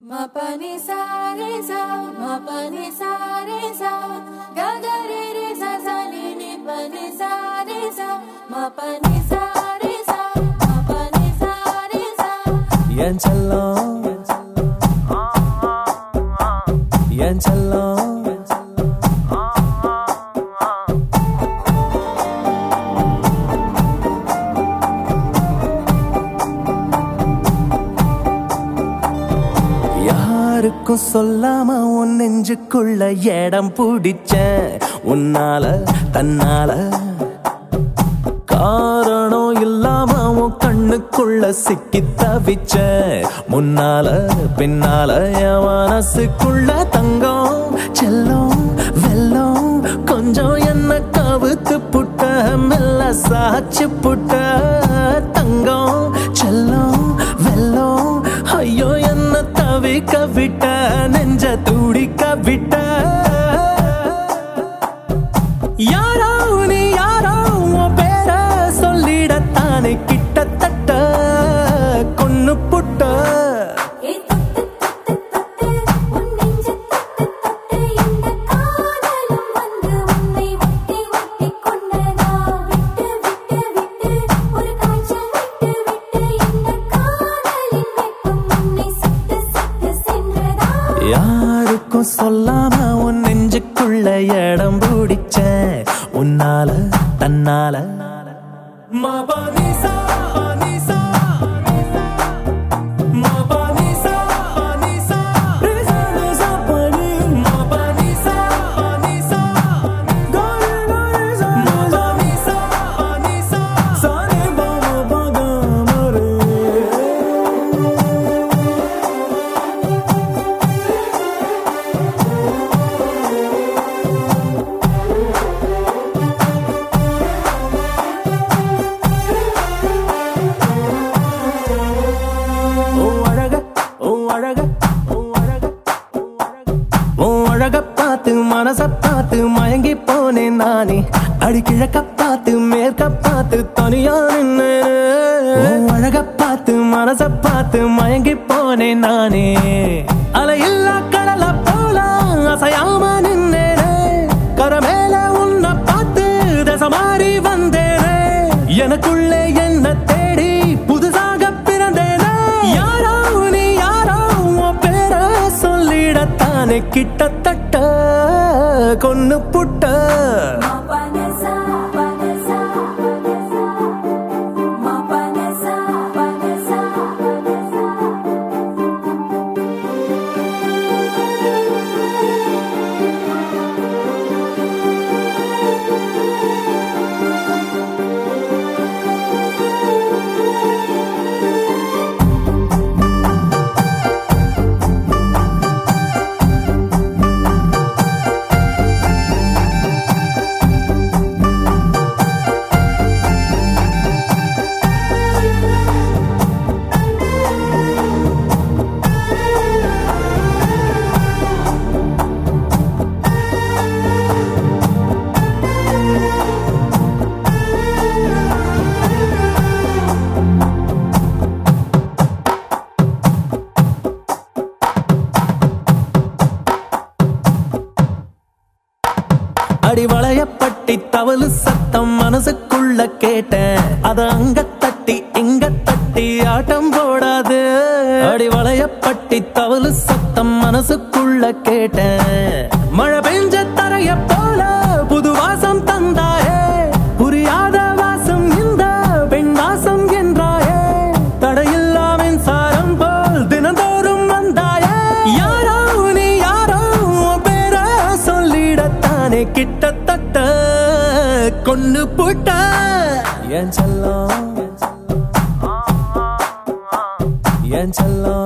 Ma pa ni sa re za, ma pa ni sa re za, ga ga re re ni ni ma pa ni ma pa ni sa re za. Yan. யாருக்கும் சொல்லாம உன் நெஞ்சுக்குள்ள இடம் பிடிச்ச உன்னால தன்னால. காரணம் இல்லாம உன் கண்ணுக்குள்ள சிக்கி தவிச்ச முன்னால பின்னால என் மனசுக்குள்ள தங்கம் செல்லம் வெல்லம். கொஞ்சம் என்ன கவுத்து புட்ட மெல்ல சாச்சு புட்ட. தவிக்க விட்ட நெஞ்ச துடிக்க யாருக்கும் அழக பார்த்து மனச பார்த்து மயங்கி போனேன் நானே. அடி கிழக்க பார்த்து மேற்க பார்த்து தனியா நின்று அழக பார்த்து மனச பார்த்து மயங்கி போனேன் நானே. அலையில்லா கடல போல அசையாம நின்னேனே சொல்லிடத்தானே கிட்டத்தட்ட கொன்னு புட்ட. வளையப்பட்டி சத்தம் மனசுக்குள்ள கேட்டேன் அத அங்க தட்டி இங்க தட்டி ஆட்டம் போடாது. அடி வளையப்பட்டி தவளு சத்தம் மனசுக்குள்ள கேட்டேன் மழை பெஞ்ச தரைய போல புது வாசம் தந்தாயே. புரியாத வாசம் இந்த பெண் வாசம் என்றாயே. தடையில்லா மின்சாரம் போல் தினந்தோறும் வந்தாயே. யாரோ நீ யாரோ பேர சொல்லிடத்தானே. கிட்ட கொன்னு போட்ட என் செல்லம். என் செல்லம்.